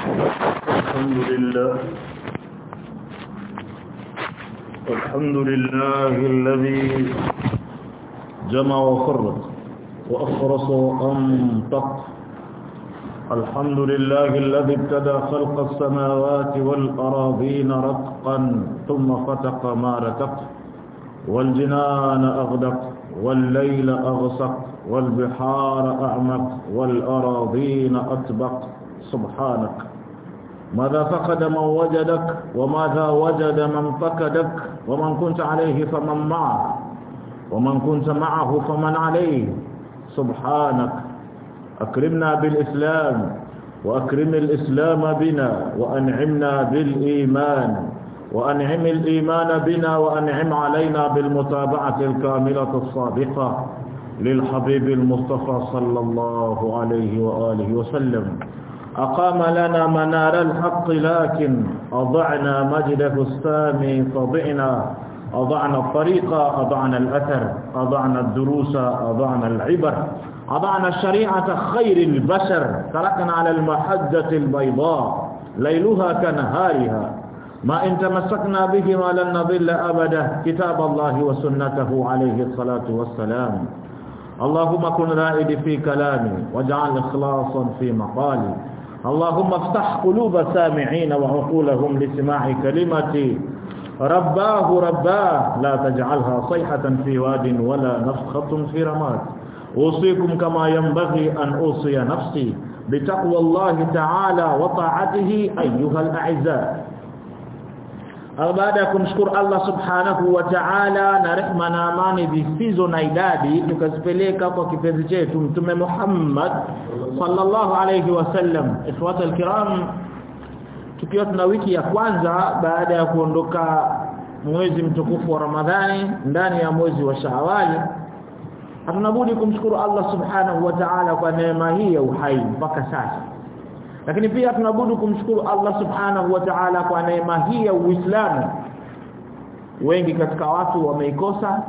الحمد لله. الحمد لله الذي جمع وفرق وأخرص وأنطق. الحمد لله الذي ابتدى خلق السماوات والأراضين رتقا ثم فتق ما رتق. والجنان أغدق والليل أغسق والبحار أعمق والأراضين أطبق سبحانك. ماذا فقد من وجدك وماذا وجد من فقدك ومن كنت عليه فمن معه ومن كنت معه فمن عليه سبحانك أكرمنا بالإسلام وأكرم الإسلام بنا وأنعمنا بالإيمان وأنعم الإيمان بنا وأنعم علينا بالمتابعة الكاملة الصادقة للحبيب المصطفى صلى الله عليه وآله وسلم أقام لنا منار الحق لكن أضعنا مجده السامي فضعنا. أضعنا الطريق أضعنا الأثر أضعنا الدروس أضعنا العبر. أضعنا الشريعة خير البشر تركنا على المحجة البيضاء ليلها كنهارها. ما إن تمسكنا بهما لن نضل أبدا كتاب الله وسنته عليه الصلاة والسلام. اللهم كن رائد في كلامي واجعل إخلاصا في مقالي. اللهم افتح قلوب سامعين وعقولهم لسماع كلمتي رباه رباه لا تجعلها صيحة في واد ولا نفخة في رماد. أوصيكم كما ينبغي أن أوصي نفسي بتقوى الله تعالى وطاعته أيها الأعزاء. Baada ya kumshukuru Allah subhanahu wa ta'ala na rehma na amani zisizo na idadi tukazipeleka kwa kipenzi chetu mtume Muhammad sallallahu alayhi wasallam ikhwata alkiram tukiwa tuna wiki ya kwanza baada ya kuondoka mwezi mtukufu wa Ramadhani ndani ya mwezi wa Shawwal hatunabudi kumshukuru Allah subhanahu wa ta'ala kwa neema hii ya uhai mpaka sasa lakini pia tunabudu kumshukuru Allah subhanahu wa ta'ala kwa neema hii ya Uislamu. Wengi katika watu wameikosa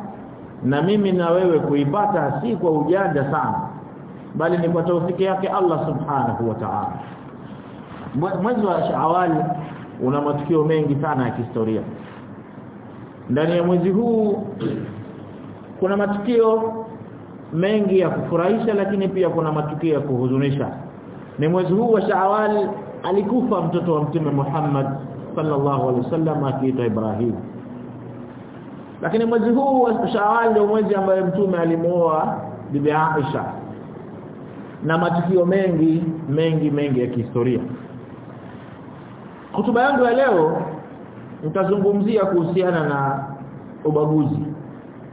na mimi na wewe kuipata si kwa ujanja sana bali ni kwa taufiki yake Allah subhanahu wa ta'ala. Mwezi wa Shawwal una matukio mengi sana ya kihistoria. Ndani ya mwezi huu kuna matukio mengi ya kufurahisha lakini pia kuna matukio ya kuhuzunisha ni mwezi huu wa Shawwal alikufa mtoto wa mtume Muhammad sallallahu alaihi wasallam akiitwa Ibrahim. Lakini mwezi huu wa Shawwal ndio mwezi ambaye mtume alimuoa bibi Aisha. Na matukio mengi mengi mengi ya kihistoria. Hotuba yangu ya leo nitazungumzia kuhusiana na ubaguzi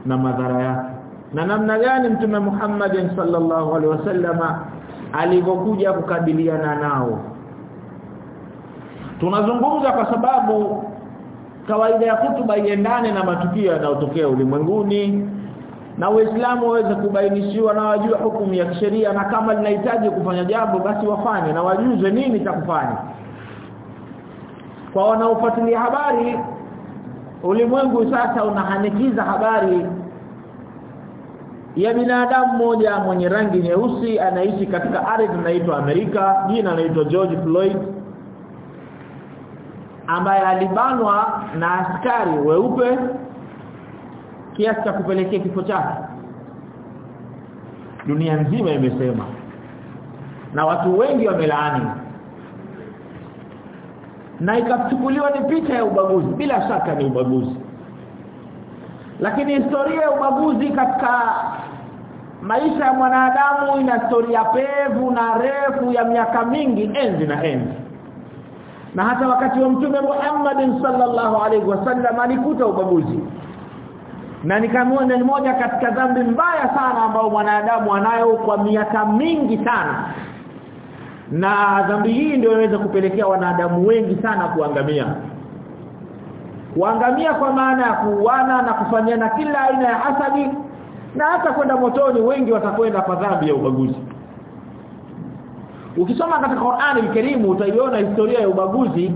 na madhara yake. Na namna gani mtume Muhammad sallallahu alaihi wasallama alivyokuja kukabiliana nao. Tunazungumza kwa sababu kawaida ya kutuba iendane na matukio yanayotokea ulimwenguni na Uislamu waweze kubainishiwa na wajua hukumu ya kisheria na kama linahitaji kufanya jambo basi wafanye na wajuze nini cha kufanya. Kwa wanaofuatilia habari ulimwengu sasa unahanikiza habari ya binadamu mmoja mwenye rangi nyeusi anaishi katika ardhi inaitwa Amerika jina linaitwa George Floyd ambaye alibanwa na askari weupe kiasi cha kupelekea kifo chake. Dunia nzima imesema na watu wengi wamelaani na ikachukuliwa ni picha ya ubaguzi. Bila shaka ni ubaguzi lakini historia ya ubaguzi katika maisha ya mwanadamu ina historia pevu na refu ya miaka mingi enzi na enzi. Na hata wakati wa mtume Muhammad sallallahu alaihi wasallam alikuta ubaguzi. Na nikamwona ni moja katika dhambi mbaya sana ambayo mwanadamu anayo kwa miaka mingi sana. Na dhambi hii ndio inaweza kupelekea wanadamu wengi sana kuangamia kuangamia kwa maana ya kuuana na kufanyana kila aina ya hasadi na hata kwenda motoni wengi watakwenda kwa dhambi ya ubaguzi. Ukisoma katika Qur'ani al-Karim utaiona historia ya ubaguzi.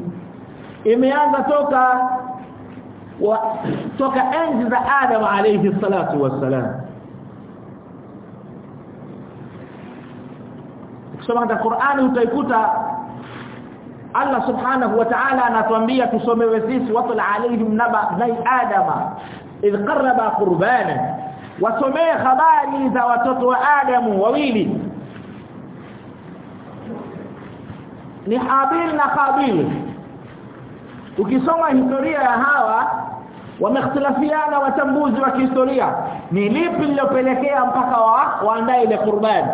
Imeanza toka wa, toka enzi za Adam alayhi salatu wassalam. Ukisoma katika Qur'ani utaikuta Allah subhanahu wa ta'ala anatuambia tusomewe sisi watu alaihim naba nai adama idh qarraba qurbana wasomee habari za watoto wa Adamu wawili. Ni Habil na Qabil ukisoma historia ya hawa wamehtilafiana wachambuzi wa kihistoria. Ni lipi lilopelekea mpaka wa waandae ile qurbani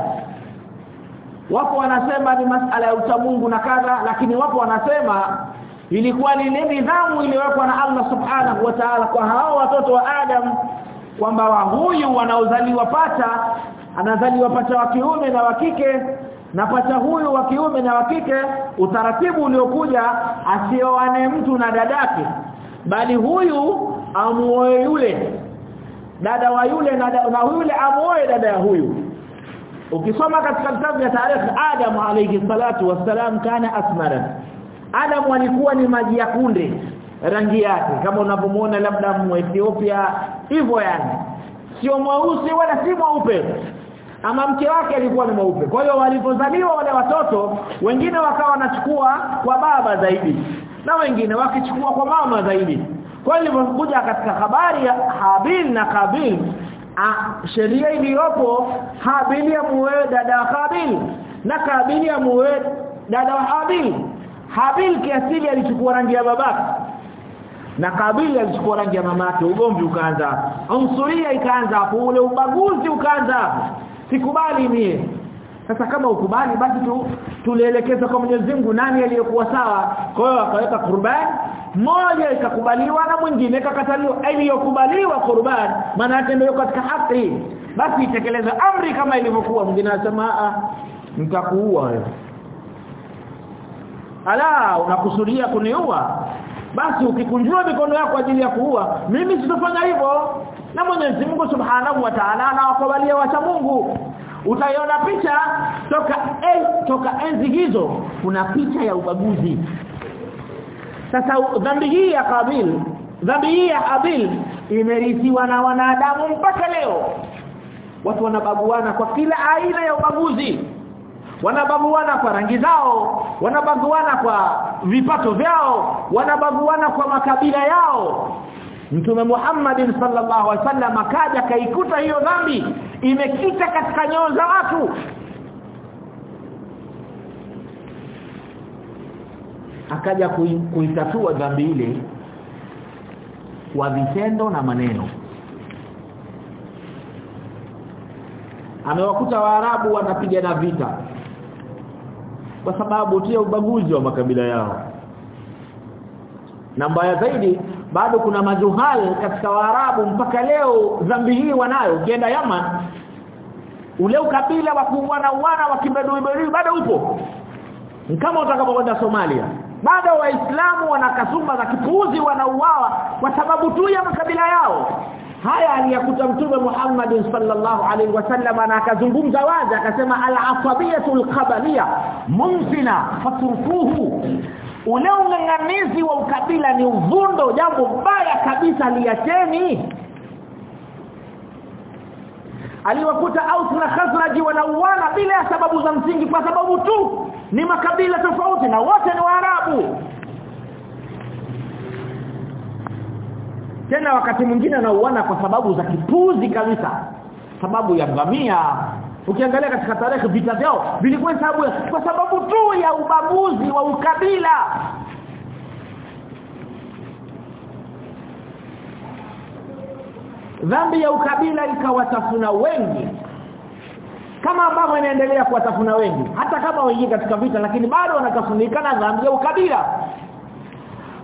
wapo wanasema ni masala ya uchamungu na kadha lakini wapo wanasema ilikuwa ni nidhamu iliyowekwa na Allah subhanahu wa ta'ala kwa hao watoto wa Adam kwamba wa huyu wanaozaliwa pacha anazaliwa pacha wa kiume na wa kike na pacha huyu wa kiume na wa kike utaratibu uliokuja asioane mtu na dadake bali huyu amuoe yule dada wa yule na, na yule amuoe dada ya huyu ukisoma katika kitabu ya tarehe Adam alayhi salatu wassalam kana asmara. Adam alikuwa ni maji ya kunde rangi yake kama unavyomuona labda Ethiopia hivyo yani. Sio mweusi wala si mweupe ama mke wake alikuwa ni mweupe. Kwa hiyo walipozaliwa wale watoto wengine wakawa wanachukua kwa baba zaidi na wengine wakichukua kwa mama zaidi. Kwa hiyo ilipokuja katika habari ya Habil na Kabil sheria iliyopo Habili ya muwe dada wa Kabil na Kabili ya muwe dada Habil. Habil kiasili alichukua rangi ya babake. Na Kabili alichukua rangi ya mamake. Ugomvi ukaanza. unsuria ikaanza. Ule ubaguzi ukaanza. Sikubali mie sasa kama ukubali basi tu tulielekeza kwa Mwenyezi Mungu nani aliyekuwa sawa. Kwa hiyo akaweka kurban moja ikakubaliwa na mwingine ikakataliwa. Iliyokubaliwa kurban maana yake ndio katika haki. Basi itekeleza amri kama ilivyokuwa. Mwingine anasema nitakuua wewe. Ala unakusudia kuniua? Basi ukikunjua mikono yako ajili ya kuua mimi sitofanya hivyo. Na Mwenyezi Mungu Subhanahu wa Ta'ala anawakubalia wacha Mungu utaiona picha toka eh, toka enzi hizo kuna picha ya ubaguzi. Sasa dhambi hii ya Kabil dhambi hii ya Habil imerithiwa na wanadamu mpaka leo. Watu wanabaguana kwa kila aina ya ubaguzi. Wanabaguana kwa rangi zao wanabaguana kwa vipato vyao wanabaguana kwa makabila yao Mtume Muhammad sallallahu alaihi wasallam akaja kaikuta hiyo dhambi imekita katika nyoyo za watu. Akaja kuitatua dhambi ile kwa vitendo na maneno. Amewakuta waarabu wanapigana vita kwa sababu tia ubaguzi wa makabila yao na mbaya zaidi bado kuna majuhal katika waarabu mpaka leo dhambi hii wanayo. Ukienda Yaman ule ukabila wa kuuana uana wa kibedui bado upo. Kama utakapokwenda Somalia. Bado waislamu wana kasumba za kipuuzi wanauawa kwa sababu tu ya makabila yao. Haya aliyakuta mtume Muhammad sallallahu alaihi wasallam na akazungumza wazi akasema al-asabiyatul qabaliya mumsina fatrukuhu ule ung'ang'anizi wa ukabila ni uvundo jambo baya kabisa liacheni. Aliwakuta Aus na Khazraj wanauana bila ya sababu za msingi kwa sababu tu ni makabila tofauti na wote ni Waarabu. Tena wakati mwingine anauana kwa sababu za kipuzi kabisa sababu ya ngamia ukiangalia katika tarehe vita vyao vilikuwa sababu kwa sababu tu ya ubaguzi wa ukabila. Dhambi ya ukabila ikawatafuna wengi. Kama ambavyo inaendelea kuwatafuna wengi hata kama wengi katika vita lakini bado wanatafunikana dhambi ya ukabila.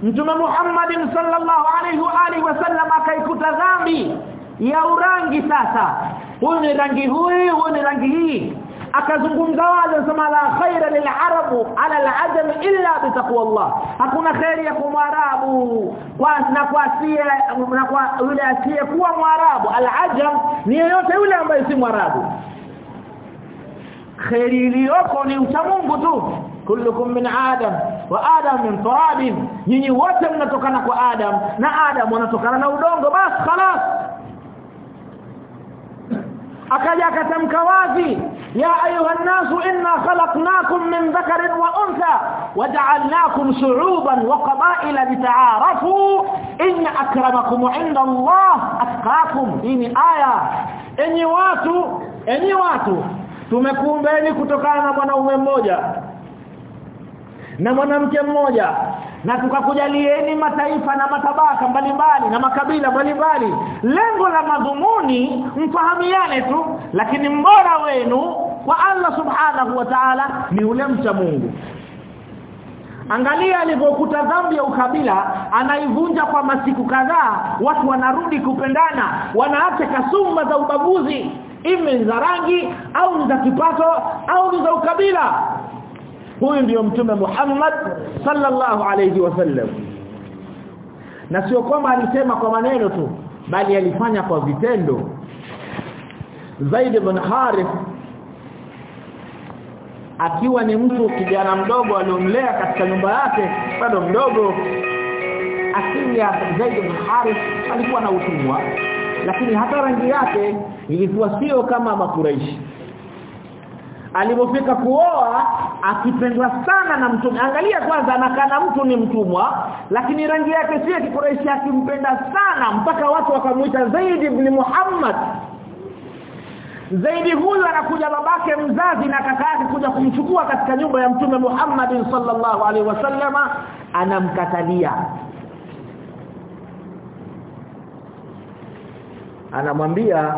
Mtume Muhammad sallallahu alaihi wa alihi wasallam akaikuta dhambi ya urangi sasa huyu ni rangi huyu huyu ni rangi hii akazungumza wazi sema la khaira lilarabu ala alajam illa bitaqwallah hakuna khairi ya kumwarabu kwa na kwa asiye na kwa yule asiye kuwa mwarabu alajam ni yeyote yule ambaye si mwarabu khairi iliyoko ni uchamungu tu kullukum min adam wa adam min turab nyinyi wote mnatokana kwa adam na adam wanatokana na udongo basi خلاص akaja akatamka wazi ya ayuha nasu inna khalaqnakum min dhakarin wa untha waja'alnakum shu'uban wa qaba'ila lita'arafu inna akramakum 'inda Allah atqakum hii aya. Enyi watu enyi watu tumekuumbeni kutokana na mwanaume mmoja na mwanamke mmoja na tukakujalieni mataifa na matabaka mbalimbali na makabila mbalimbali. Lengo la madhumuni mfahamiane tu lakini mbora wenu kwa Allah subhanahu wa ta'ala ni ule mcha Mungu. Angalia alivyokuta dhambi ya ukabila anaivunja kwa masiku kadhaa watu wanarudi kupendana wanaacha kasumba za ubaguzi ime za rangi au za kipato au za ukabila huyu ndiyo mtume Muhammad sallallahu alayhi wasallam na sio kwamba alisema kwa maneno tu bali alifanya kwa vitendo. Zaid ibn Harith akiwa ni mtu kijana mdogo aliomlea katika nyumba yake bado mdogo asili ya Zaid ibn Harith alikuwa na utumwa lakini hata rangi yake ilikuwa sio kama makuraishi alipofika kuoa akipendwa sana na mtume angalia kwanza anakana mtu ni mtumwa lakini rangi yake sio kikuraishi akimpenda sana mpaka watu wakamuita Zaid ibn Muhammad. Zaidi huyu anakuja babake mzazi na kaka yake kuja kumchukua katika nyumba ya mtume Muhammad sallallahu alaihi wasallama anamkatalia. Anamwambia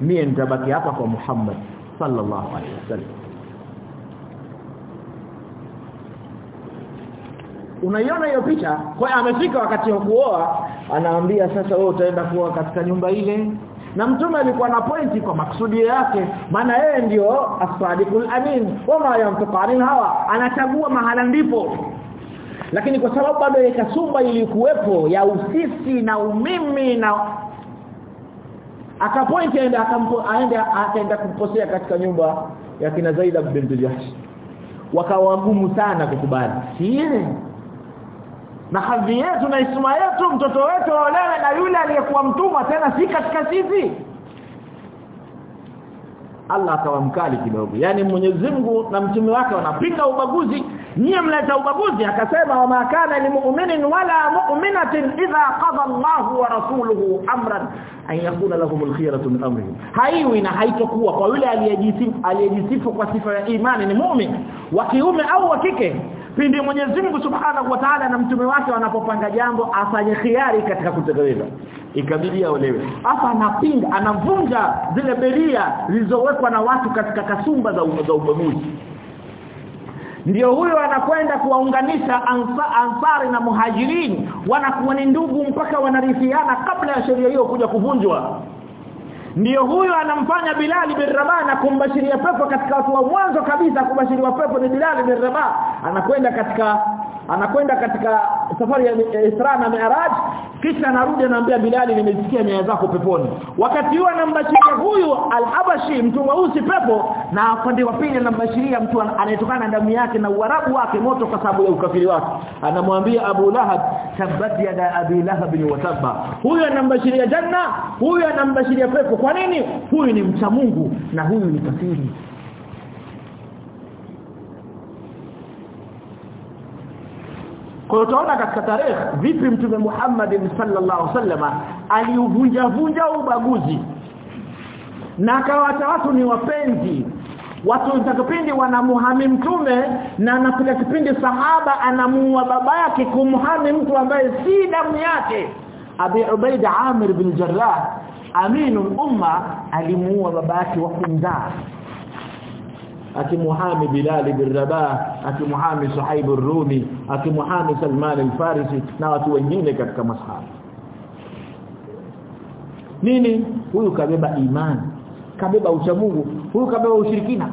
mie nitabaki hapa kwa Muhammad sallallahu alaihi wasallam. Unaiona hiyo picha? Kwa amefika wakati wa kuoa anaambia sasa wewe utaenda kuoa katika nyumba ile. Na mtume alikuwa na pointi kwa maksudi yake maana yeye ndio as-sadiqul amin. Wama yantiqanil hawa anachagua mahala ndipo. Lakini kwa sababu bado ile kasumba ilikuwepo ya usisi na umimi na akapointi aende aende akaenda kumposea katika nyumba ya kina Zaida bint Jahsh. Wakawa ngumu sana kukubali. Si na hadhi yetu na isma yetu mtoto wetu aolewe na yule aliyekuwa mtumwa tena si katika sisi Allah akawa mkali kidogo. Yani Mwenyezi Mungu na mtume wake wanapinga ubaguzi. Nyie mleta ubaguzi. Akasema wa makana ni mu'minin wala mu'minatin idha qada Allah wa rasuluhu amran an yakuna lahum al-khiyaratu min amrihim. Haiwi na haitokuwa kwa yule aliyejisifu aliyejisifu kwa sifa ya imani ni mu'min wa kiume au wa kike pindi Mwenyezi Mungu Subhanahu wa Ta'ala na mtume wake wanapopanga jambo afanye khiari katika kutekeleza ikabidi aolewe. Hapa anapinga anavunja zile beria zilizowekwa na watu katika kasumba za za ubaguzi ndio huyo anakwenda kuwaunganisha ansa, ansari na muhajirini wanakuwa ni ndugu mpaka wanarithiana kabla ya sheria hiyo kuja kuvunjwa ndiyo huyo anamfanya Bilal bin Rabah na kumbashiria pepo katika watu wa mwanzo kabisa kubashiriwa pepo ni Bilal bin Rabah. Anakwenda katika anakwenda katika safari ya Isra na Mi'raj kisha anarudi anaambia Bilal nimesikia nia zako peponi. Wakati huo anambashiria huyu al-Habashi mtu mweusi pepo na upande wa pili anambashiria mtu anayetokana na damu yake na uarabu wake moto kwa sababu ya ukafiri wake. Anamwambia Abu Lahab tabbat yada Abi Lahab wa tabba huyu anambashiria janna huyu anambashiria pepo. Kwa nini? Huyu ni mcha Mungu na huyu ni kafiri. Kwa utaona katika tarehe vipi mtume Muhammad sallallahu alaihi wasallam aliuvunja vunja ubaguzi. Na akawata watu ni wapenzi watu kipindi wanamuhami mtume na anafika kipindi sahaba anamuua baba yake kumhami mtu ambaye si damu yake. Abi Ubaida Amir bin Jarrah aminu umma alimuua baba yake wa kumzaa akimuhami Bilal bin Rabah akimuhami Suhaib ar-Rumi akimuhami Salman al-Farisi na watu wengine katika masahaba. Nini? Huyu kabeba imani kabeba uchamungu huyu kabeba ushirikina.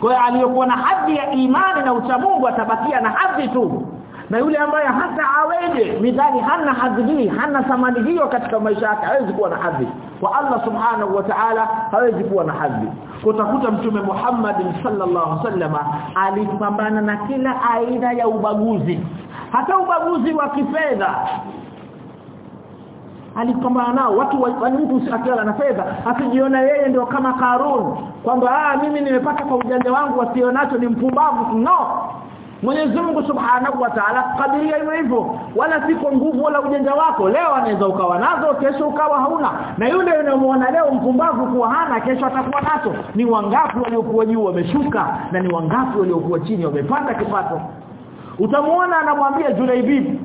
Kwa aliyokuwa na hadhi ya imani na uchamungu atabakia na hadhi tu. Na yule ambaye hata aweje midhani hana hadhi hii hana thamani hiyo katika maisha yake hawezi kuwa na hadhi. Kwa Allah subhanahu wa ta'ala hawezi kuwa na hadhi. Kutakuta mtume Muhammad sallallahu alaihi wasallam alipambana na kila aina ya ubaguzi. Hata ubaguzi wa kifedha alipambana nao. Watu wa mtu akiwa na fedha asijiona yeye ndio kama Karun kwamba ah mimi nimepata kwa ujanja wangu wasionacho ni mpumbavu. No. Mwenyezi Mungu Subhanahu wa Ta'ala kadiria hivyo hivyo wala si kwa nguvu wala ujanja wako. Leo anaweza ukawa nazo kesho ukawa hauna. Na yule unamuona leo mpumbavu kuwa hana kesho atakuwa nazo ni wangapi waliokuwa juu wameshuka na ni wangapi waliokuwa chini wamepanda kipato? Utamuona anamwambia Julaibib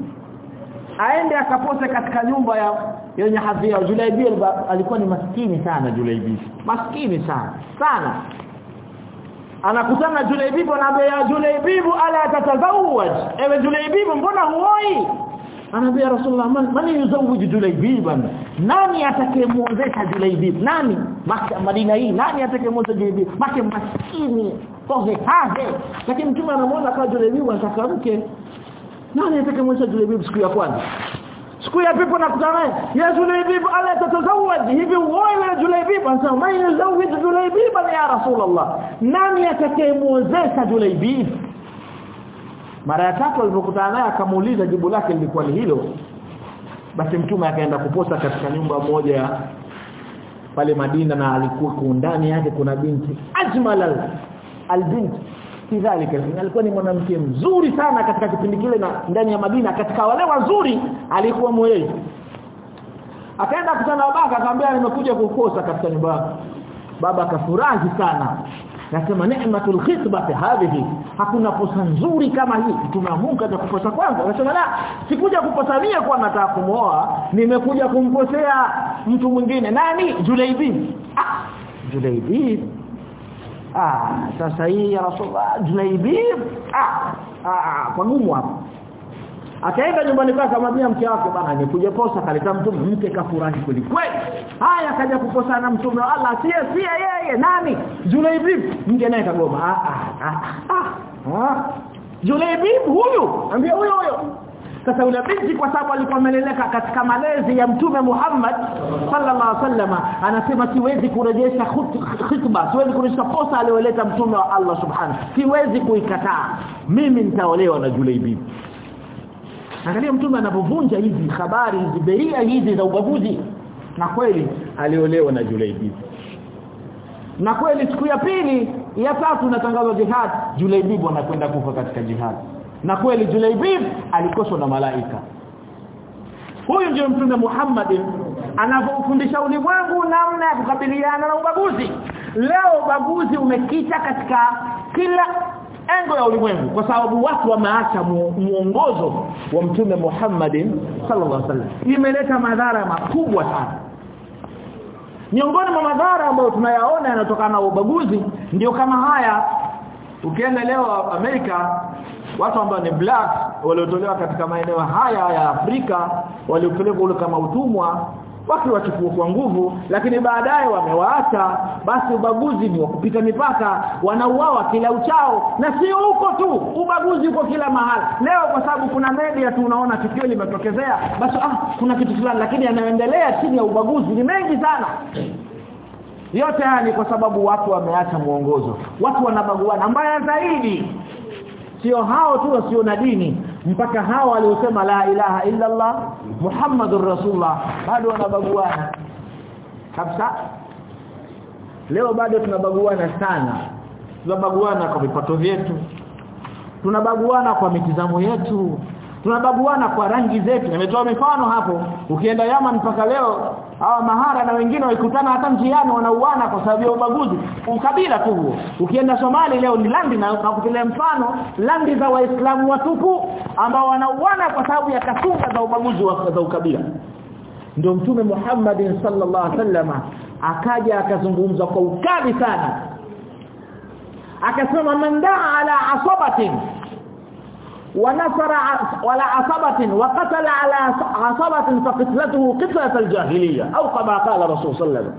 aende akapose katika nyumba ya yenye hadhi hadhia Julaibib alikuwa ni maskini sana Julaibir maskini sana. Sana. Anakutana Julaibibu anaambia ya Julaibibu ala tatazawaj ewe Julaibibu mbona huoi? Anaambia Rasulullah man, man yuzawij Julaibiban nani atakayemuozesha Julaibib nani? Maka Madina hii nani atakayemuozesha Julaibib maki maskini. Tohe hahe lakini mtume anamuona kama Julaibir anataka mke nani atakayemuozesha Julaibib siku ya kwanza siku ya pepo nakutana naye. Ya Julaibib ala tatazawaj hivi wewe Julaibib anasema mimi yuzawij Julaibib ya Rasulullah. Nani atakayemuozesha Julaibib mara ya tatu alipokutana naye akamuuliza jibu lake lilikuwa ni hilo. Basi mtume akaenda kuposa katika nyumba moja pale Madina na alikuwa ndani yake kuna binti ajmalal albint kidhalika alikuwa ni mwanamke mzuri sana katika kipindi kile na ndani ya Madina katika wale wazuri alikuwa mwelezi akaenda kutana na baba akamwambia nimekuja kukosa katika nyumba baba akafurahi sana. Nasema neematul khitbati hadhihi. Hakuna posa nzuri kama hii. Tumeamuka na kuposa kwanza. Anasema la sikuja kuposa mie kwa nataka kumooa nimekuja kumposea mtu mwingine. Nani? Julaibi ah Julaibi ah sasa hii ya rasulullah junaibib ah ah kwa ngumu hapo. Akaenda nyumbani kwake akamwambia mke wake bana nikuje posa kaleta mtume. Mke kafurahi kweli kweli. Haya akaja kuposa na mtume. Allah sie sie yeye nani? Julaibib mke naye kagoma. Ah ah ah, ah. Julaibib huyu. Ambia huyo huyo sasa yule binti kwa sababu alikuwa ameleleka katika malezi ya mtume Muhammad sallallahu alaihi wasallam anasema siwezi kurejesha khutba siwezi kurejesha posa aliyoleta mtume wa Allah subhanahu siwezi kuikataa. Mimi nitaolewa na Julaibi angalia mtume anapovunja hizi habari hizi beria hizi za ubaguzi. Na kweli aliolewa na Julaibi na kweli siku ya pili ya tatu natangazwa jihad. Julaibi anakwenda kufa katika jihad na kweli Julaibib alikoswa na malaika. Huyu ndiye mtume Muhammad anavyofundisha ulimwengu namna ya kukabiliana na ubaguzi. Leo ubaguzi umekita katika kila engo ya ulimwengu kwa sababu watu wameacha muongozo wa mtume Muhammad sallallahu alaihi wasallam. Imeleta madhara makubwa sana. Miongoni mwa madhara ambayo tunayaona yanatokana na ubaguzi ndio kama haya. Ukienda leo Amerika watu ambao ni black waliotolewa katika maeneo haya ya Afrika waliopelekwa ule kama utumwa wakiwachukua kwa nguvu lakini baadaye wamewaacha basi ubaguzi ni wa kupita mipaka. Wanauawa kila uchao na sio huko tu ubaguzi uko kila mahali. Leo kwa sababu kuna media tu unaona tukio limetokezea basi ah kuna kitu fulani lakini yanayoendelea chini ya ubaguzi ni mengi sana. Yote haya ni kwa sababu watu wameacha mwongozo watu wanabaguana. Mbaya zaidi sio hao tu wasio na dini. Mpaka hao waliosema la ilaha illa Allah Muhammadur Rasulullah bado wanabaguana. Kabisa. Leo bado tunabaguana sana. Tunabaguana kwa vipato vyetu. Tunabaguana kwa mitizamo yetu. Tunabaguana kwa rangi zetu. Nimetoa mifano hapo. Ukienda Yaman mpaka leo hawa mahara na wengine waikutana hata njiani wanauana kwa sababu ya ubaguzi. Ukabila tu huo. Ukienda Somali leo ni landi na nakupelea mfano landi za waislamu watupu ambao wanauana kwa sababu ya kasunga za ubaguzi wa za ukabila. Ndio mtume Muhammad sallallahu alaihi wasallam akaja akazungumza kwa ukali sana. Akasema man daa ala asabatin ونصر على عصبة وقتل على عصبة فقتلته قتلة الجاهلية أو كما قال رسول صلى الله عليه وسلم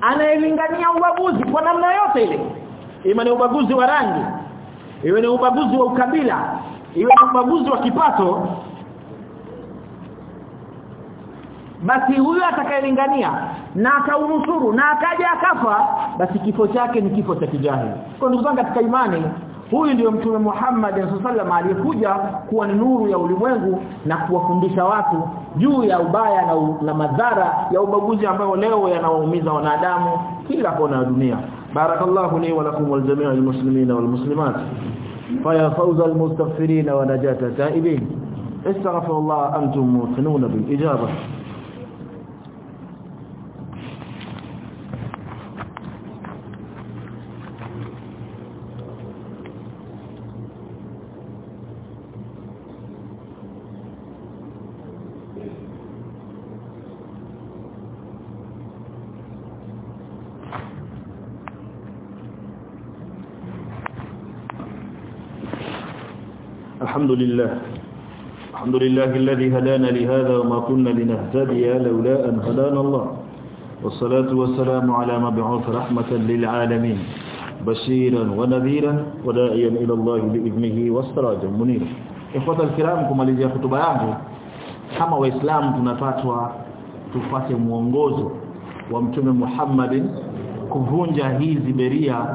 anailingania ubaguzi kwa namna yote ile iwe ni ubaguzi wa rangi iwe ni ubaguzi wa ukabila iwe ni ubaguzi wa kipato basi huyo atakayelingania na akaunusuru na akaja akafa basi kifo chake ni kifo cha kijahili kwa ndugu zangu katika imani huyu ndio mtume Muhammad sallallahu aliyekuja kuwa ni nuru ya ulimwengu na kuwafundisha watu juu ya ubaya na, u, na madhara ya ubaguzi ambayo leo yanawaumiza wanadamu kila kona ya dunia barakallahu li wa lakum wal jami'il muslimina wal muslimat فيا فوز المستغفرين ونجاة التائبين استغفر الله أنتم موقنون بالإجابة الحمد لله. الحمد لله الذي هدانا لهذا وما كنا لنهتدي لولا أن هدانا الله. والصلاة والسلام على مبعوث رحمة للعالمين بشيرا ونذيرا وداعيا إلى الله بإذنه والسراجا منيرا. إخوة الكرام kumalizia hotuba yangu kama waislamu tunapatwa tufuate mwongozo wa mtume Muhammadin kuvunja hizi beria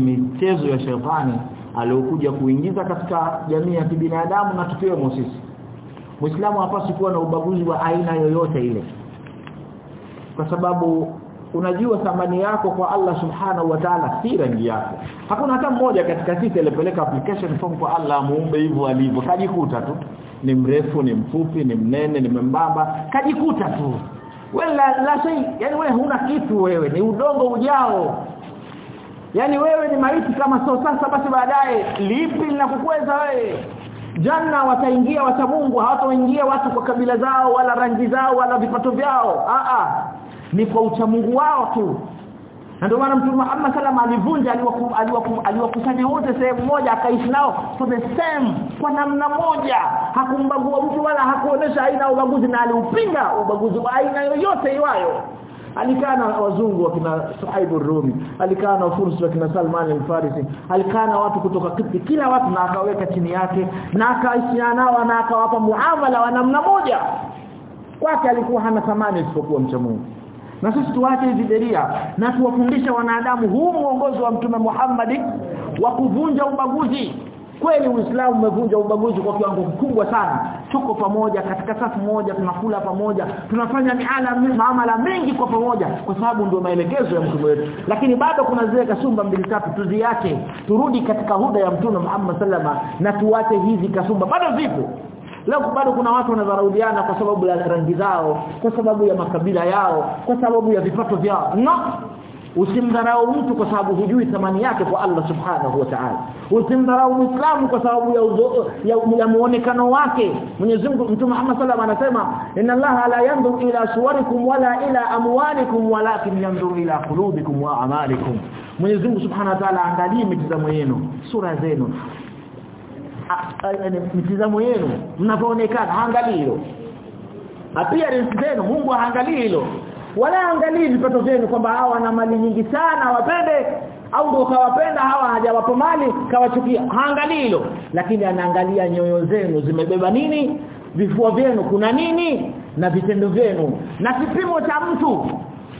michezo ya shetani aliyokuja kuingiza katika jamii ya kibinadamu na tukiwemo sisi. Muislamu hapaswi kuwa na ubaguzi wa aina yoyote ile. Kwa sababu unajua thamani yako kwa Allah subhanahu wa ta'ala si rangi yako. Hakuna hata mmoja katika sisi aliyepeleka application form kwa Allah muumbe hivyo alivyo. Kajikuta tu. Ni mrefu ni mfupi ni mnene ni membamba. Kajikuta tu. Wewe la, la shay yani wewe huna kitu wewe. Ni udongo ujao yani wewe ni maiti kama sio sasa basi baadaye lipi linakukweza wewe? Janna wataingia wacha Mungu hawataingia watu kwa kabila zao wala rangi zao wala vipato vyao. A a ni kwa uchamungu wao tu. Na ndio maana mtume Muhammad sallam alivunja aliwakusanya wote sehemu moja akaishi nao for the same kwa namna moja. Hakumbagua mtu wala hakuonesha aina ya ubaguzi na aliupinga ubaguzi wa aina yoyote iwayo alikaa na wazungu wakina Suhaib Rumi alikaa na Fursi wakina Salman al-Farisi alikaa na watu kutoka Kipti kila watu na akaweka chini yake na akaishia nao na akawapa muamala wa namna moja. Kwake alikuwa hana thamani isipokuwa mcha Mungu. Na sisi tuache hizi sheria na tuwafundishe wanadamu huu muongozo wa mtume Muhammad wa kuvunja ubaguzi kweli Uislamu umevunja ubaguzi kwa kiwango kikubwa sana tuko pamoja katika safu moja tunakula pamoja tunafanya miala maamala mengi kwa pamoja kwa sababu ndio maelekezo ya mtume wetu lakini bado kuna zile kasumba mbili tatu tuziache turudi katika huda ya mtume Muhammad sallama na tuache hizi kasumba bado zipo Leo bado kuna watu wanadharauliana kwa sababu ya rangi zao, kwa sababu ya makabila yao, kwa sababu ya vipato vyao. No. Usimdharau mtu kwa sababu hujui thamani yake kwa Allah Subhanahu wa Ta'ala. Usimdharau Muislamu kwa sababu ya, uzo, ya, ya muonekano wake. Mwenyezi Mungu Mtume Muhammad sallallahu alaihi wasallam anasema, "Inna Allah la yanzuru ila suwarikum wala ila amwalikum walakin yanzuru ila qulubikum wa a'malikum." Mwenyezi Mungu Subhanahu wa Ta'ala angalie mitazamo yenu, sura zenu, mitazamo yenu mnavyoonekana haangalii hilo appearance zenu Mungu haangalii hilo wala angalii vipato vyenu kwamba hawa wana mali nyingi sana wapende au ndio kawapenda hawa hajawapa mali kawachukia. Haangalii hilo. Lakini anaangalia nyoyo zenu zimebeba nini vifua vyenu kuna nini na vitendo vyenu. Na kipimo cha mtu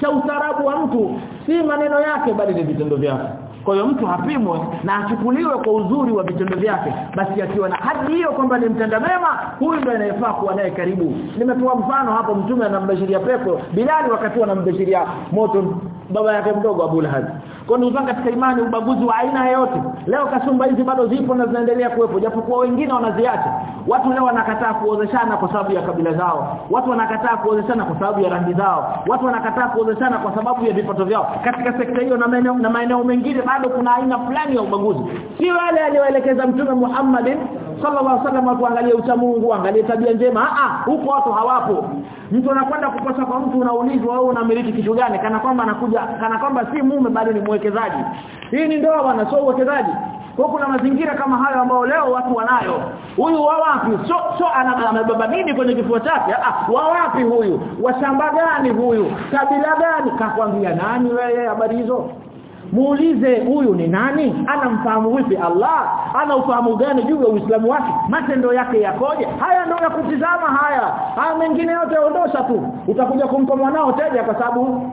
cha ustarabu wa mtu si maneno yake bali ni vitendo vyake kwa hiyo mtu hapimwe na achukuliwe kwa uzuri wa vitendo vyake basi akiwa na hadi hiyo kwamba ni mtenda mema huyu ndiye anayefaa kuwa naye karibu. Nimetoa mfano hapo mtume anambashiria pepo Bilali wakati anambashiria moto baba yake mdogo Abu Lahab kwa ndugu katika imani ubaguzi wa aina yoyote. Leo kasumba hizi bado zipo na zinaendelea kuwepo japokuwa wengine wanaziacha. Watu leo wanakataa kuozeshana kwa sababu ya kabila zao. Watu wanakataa kuozeshana kwa sababu ya rangi zao. Watu wanakataa kuozeshana kwa sababu ya vipato vyao. Katika sekta hiyo na maeneo na maeneo mengine bado kuna aina fulani ya ubaguzi. Si wale aliyoelekeza mtume Muhammad sallallahu alaihi wasallam kuangalia ucha Mungu angalie tabia njema. Ah huko watu hawapo. Mtu anakwenda kuposa kwa mtu unaulizwa wewe unamiliki kitu gani? Kana kwamba anakuja kana kwamba si mume bali ni mwekezaji hii ni ndoa bwana sio uwekezaji. Kwa kuna mazingira kama hayo ambao leo watu wanayo. Huyu wa wapi? So so anabeba nini kwenye kifua chake? Ah wa wapi huyu? Washamba gani huyu? Kabila gani? Kakwambia nani wewe? Habari hizo. Muulize huyu ni nani? Anamfahamu vipi Allah? Ana ufahamu gani juu ya Uislamu wake? Matendo yake yakoje? Haya ndio ya kutizama haya. Haya mengine yote ondosha tu. Utakuja kumpa mwanao teja kwa sababu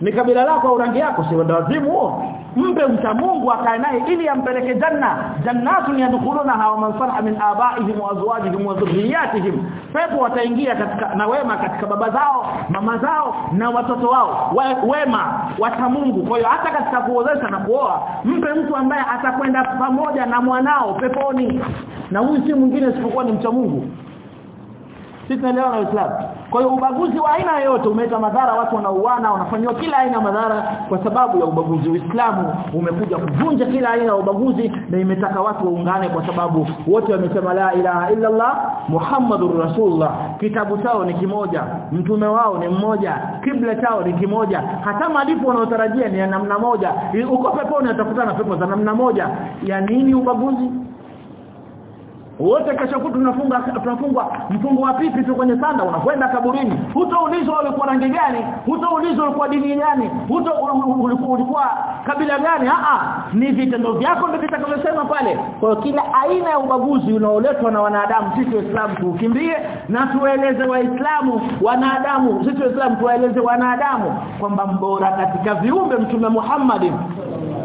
ni kabila lako au rangi yako si wenda wazimu huo. Mpe mcha Mungu akae naye ili ampeleke janna. Jannatun yadkhuluna hawa man salaha min abaihim wa azwajihim wa dhurriyyatihim. Pepo wataingia katika na wema katika baba zao mama zao na watoto wao. We, wema wacha Mungu. Kwa hiyo hata katika kuozesha na kuoa mpe mtu ambaye atakwenda pamoja na mwanao peponi. Na huyu si mwingine isipokuwa ni mcha Mungu sisi tunaelewa na Uislamu. Kwa hiyo ubaguzi wa aina yoyote umeleta madhara watu wanauana wanafanywa kila aina madhara kwa sababu ya ubaguzi. Uislamu umekuja kuvunja kila aina ya ubaguzi na imetaka watu waungane kwa sababu wote wamesema la ilaha illa Allah Muhammadur Rasulullah. Kitabu chao ni kimoja mtume wao ni mmoja kibla chao ni kimoja. Hata malipo wanaotarajia ni ya namna moja. Uko peponi utakutana pepo za namna moja. Ya nini ubaguzi wote kesho kutu tunafunga tunafungwa mfungo wa pipi tu kwenye sanda unakwenda kaburini. Hutaulizwa ulikuwa rangi gani hutaulizwa ulikuwa dini gani huto ulikuwa kabila gani? A a ni vitendo vyako ndio vitakavyosema pale. Kwa kila aina ya ubaguzi unaoletwa na wanadamu sisi waislamu tuukimbie na tueleze waislamu wanadamu sisi waislamu tueleze wanadamu kwamba mbora katika viumbe mtume Muhammad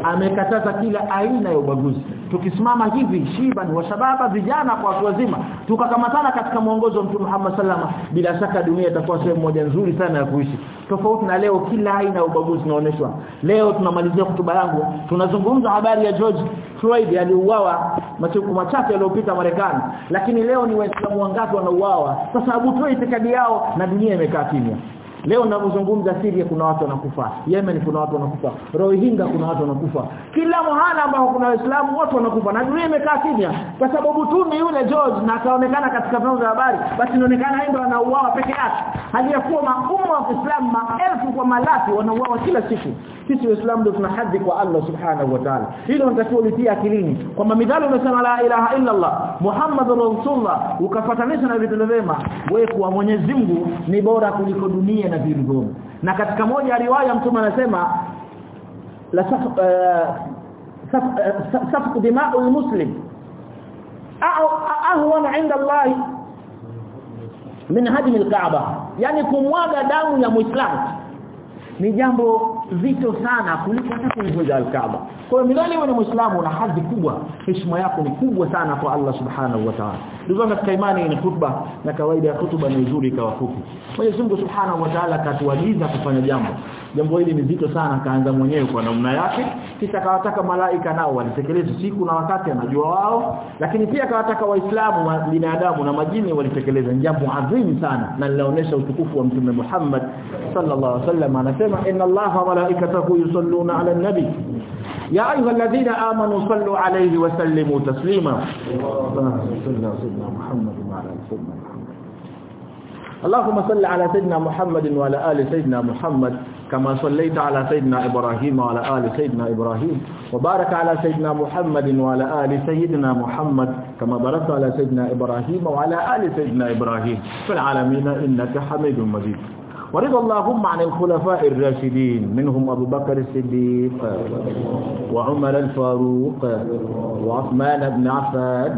amekataza kila aina ya ubaguzi. Tukisimama hivi shiba ni washababa vijana kwa watu wazima tukakamatana katika mwongozo wa Mtume Muhammad sallama bila shaka dunia itakuwa sehemu moja nzuri sana ya kuishi. Tofauti na leo kila aina ya ubaguzi unaonyeshwa leo tunamalizia hotuba yangu. Tunazungumza habari ya George Floyd aliuawa masiku machache yaliyopita Marekani. Lakini leo ni waislamu wangapi wanauawa? Kwa sababu tu itikadi yao na dunia imekaa kimya Leo ninapozungumza Syria kuna watu wanakufa, Yemen kuna watu wanakufa, Rohingya kuna watu wanakufa. Kila mahala ambao kuna Waislamu watu wanakufa na dunia imekaa kimya kwa sababu tu ni yule George na kaonekana katika vyombo vya habari, basi inaonekana ndo anauawa peke yake. Haliyakuwa maumma wa Islam maelfu kwa malafi wanauawa kila siku. Sisi Waislamu ndio tuna hadhi kwa Allah Subhanahu wa Ta'ala. Hilo unatakiwa litia akilini kwamba midhali unasema la ilaha illa Allah Muhammadur Rasulullah ukafatanisha na vitendo vyema, wewe kwa Mwenyezi Mungu ni bora kuliko dunia na vilivyomo na katika moja ya riwaya mtume anasema la saf safku dima'u almuslim ahwan 'inda Allah min hadmi alkaaba yani kumwaga damu ya muislamu ni jambo zito sana kuliko hata kuivunja alkaaba kwa hiyo milali wewe ni muislamu una hadhi kubwa heshima yako ni kubwa sana kwa Allah subhanahu wa ta'ala ndio katika imani ni khutba na kawaida ya hutuba ni nzuri ikawa fupi Mwenyezi Mungu subhanahu wa ta'ala katuagiza kufanya jambo. Jambo hili ni zito sana kaanza mwenyewe kwa namna yake kisha kawataka malaika nao walitekeleze siku na wakati anajua wao lakini pia kawataka waislamu wa binadamu na majini walitekeleza jambo adhimu sana na linaonesha utukufu wa mtume Muhammad sallallahu alaihi wasallam. Anasema inna allaha wa malaikatahu yusalluna ala nabi يا أيها الذين آمنوا صلوا عليه وسلموا تسليما. اللهم صل على سيدنا محمد وعلى آل سيدنا محمد كما صليت على سيدنا إبراهيم وعلى آل سيدنا إبراهيم وبارك على سيدنا محمد وعلى آل سيدنا محمد كما باركت على سيدنا إبراهيم وعلى آل سيدنا إبراهيم في العالمين إنك حميد مجيد. ورضى اللهم عن الخلفاء الراشدين منهم أبو بكر الصديق وعمر الفاروق وعثمان بن عفان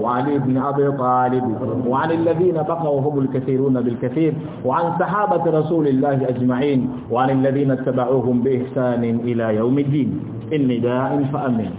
وعلي بن أبي طالب وعن الذين بقوا هم الكثيرون بالكثير وعن صحابة رسول الله أجمعين وعن الذين اتبعوهم بإحسان إلى يوم الدين. داع فأمن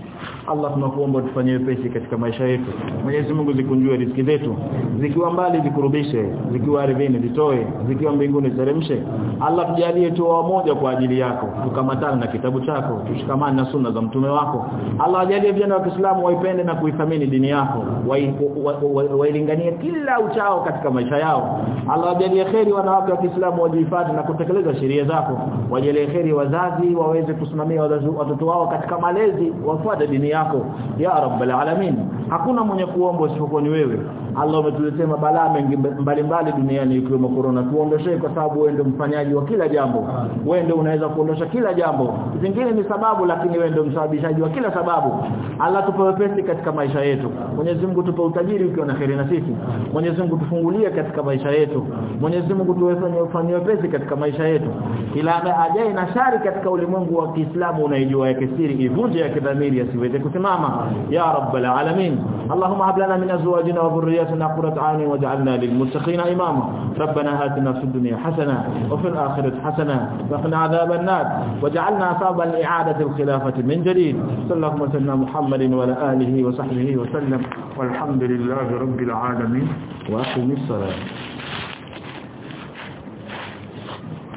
Allah tunakuomba tufanyie pesi katika maisha yetu. Mwenyezi Mungu zikunjue riziki zetu. Zikiwa mbali zikurubishe, zikiwa ardhini zitoe, zikiwa mbinguni ziteremshe. Allah tujalie tu wamoja kwa ajili yako. Tukamatane na kitabu chako, tushikamane na sunna za mtume wako. Allah ajalie vijana wa Kiislamu waipende na kuithamini dini yako. Wailinganie wa, wa, wa kila uchao katika maisha yao. Allah ajalie kheri wanawake wa Kiislamu wajihifadhi na kutekeleza sheria zako. Wajalie kheri wazazi waweze kusimamia watoto wao katika malezi, wafuate dini yako. Ya rabbal alamin. Hakuna mwenye kuomba isipokuwa ni wewe. Allah umetuletea mabalaa mengi mbalimbali duniani ikiwemo corona. Tuondoshe kwa sababu wewe ndio mfanyaji wa kila jambo. Wewe ndio unaweza kuondosha kila jambo. Zingine ni sababu lakini wewe ndio msababishaji wa kila sababu. Allah tupe wepesi katika maisha yetu. Mwenyezi Mungu tupe utajiri ukiwa na kheri na sisi. Mwenyezi Mungu tufungulie katika maisha yetu. Mwenyezi Mungu tuwefanye ufanye wepesi katika maisha yetu. Kila ajaye na shari katika ulimwengu wa Kiislamu unaijua yake siri ivunje yake dhamiri بيتك تماما. يا رب العالمين. اللهم هب لنا من أزواجنا وذرياتنا قرة عين واجعلنا للمتقين إماما. ربنا آتنا في الدنيا حسنة وفي الآخرة حسنة وقنا عذاب النار. وجعلنا صابا لإعادة الخلافة من جديد. صلى الله وسلم محمد وعلى آله وصحبه وسلم. والحمد لله رب العالمين. وأقم الصلاة.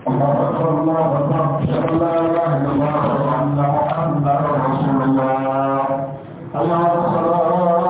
الله أكبر الله أكبر أشهد أن لا إله إلا الله وأن محمدا رسول الله الله أكبر